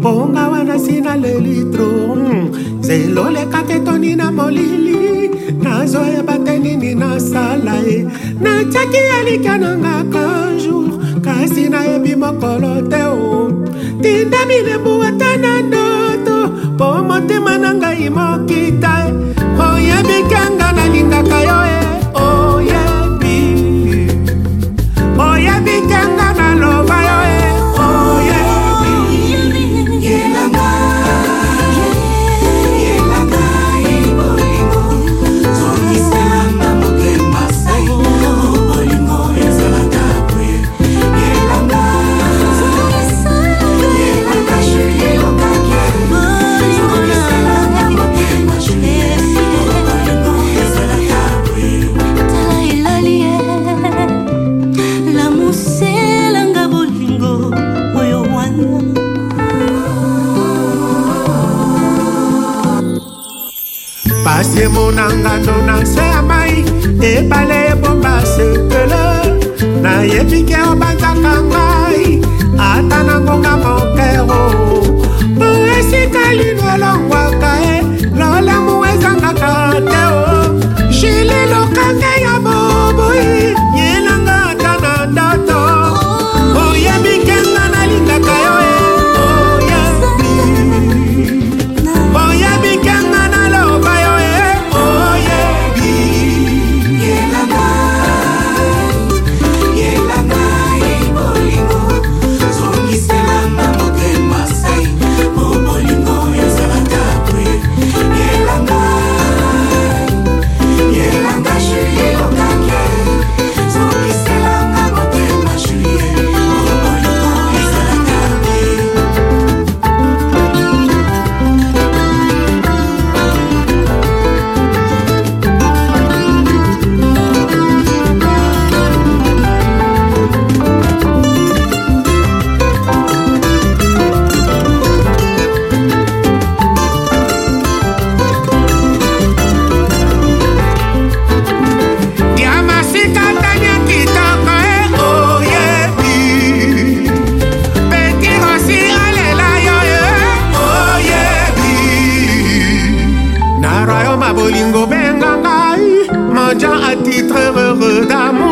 mbonga wana sina leli tro hmm. zeloleka te toni na molili nazoyeba te nini nasala ye natiaki elikya nanga kanjour kasi nayebi mokolo te o tinda milembu ata kasi emonangano na se ya mai ebale ebomba sepele nayebike obanzaka ngai ata na ngonga mo mendiant à titre heureux d'amour.